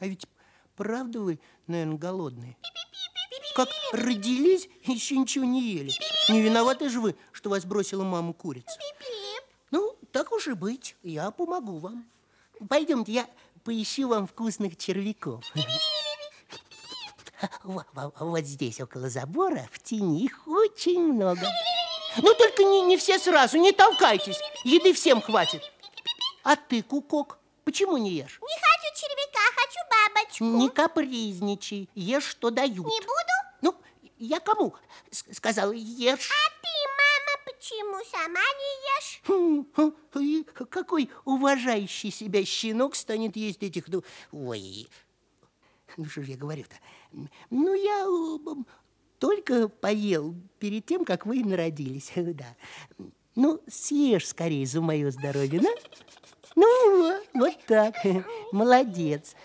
А ведь правда вы, наверное, голодные? Как родились, еще ничего не ели. Не виноваты же вы, что вас бросила мама курица. Ну, так уж и быть, я помогу вам. Пойдемте, я поищу вам вкусных червяков. Во- во- Вот здесь, около забора, в тени их очень много. Ну, только не, не все сразу, не толкайтесь. Еды всем хватит. А ты, Кукок, почему не ешь? Не хочу червяка, хочу бабочку. Не капризничай, ешь, что дают. Не буду? Ну, я кому с- сказала, ешь. А ты, мама, почему сама не ешь? Хм, Какой уважающий себя щенок станет есть этих... ну, Ой, ну что же я говорю-то? Ну, я э, только поел перед тем, как вы народились, да. Ну, съешь скорее за мое здоровье, да? Ну, вот, так, молодец.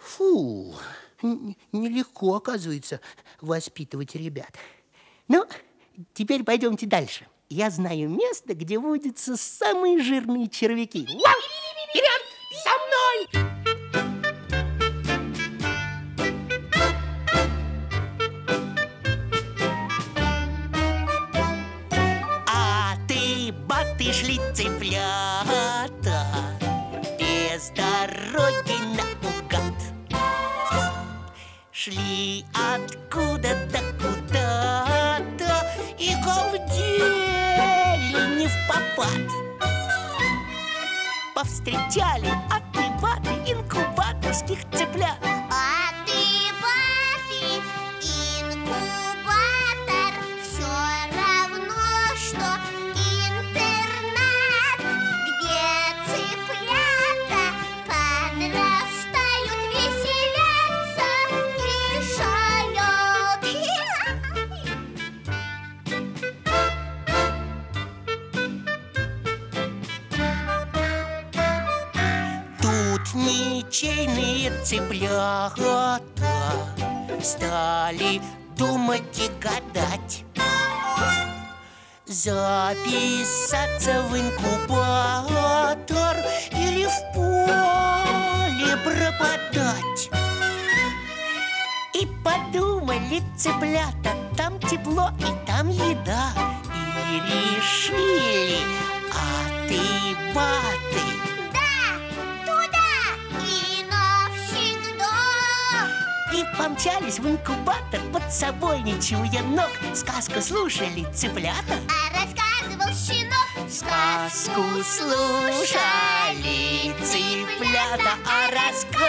Фу, нелегко, оказывается, воспитывать ребят. Ну, теперь пойдемте дальше. Я знаю место, где водятся самые жирные червяки. Вау! Вперед! За мной! Без дороги наугад Шли откуда-то куда-то И галдели не в попад Повстречали аты-баты инкубаторских цыплят ничейные цыплята Стали думать и гадать. Записаться в инкубатор Или в поле пропадать. И подумали цыплята Там тепло и там еда. И решили А ты, баты помчались в инкубатор под собой, не чуя ног. Сказку слушали цыплята. А рассказывал щенок. Сказку слушали цыплята. А рассказ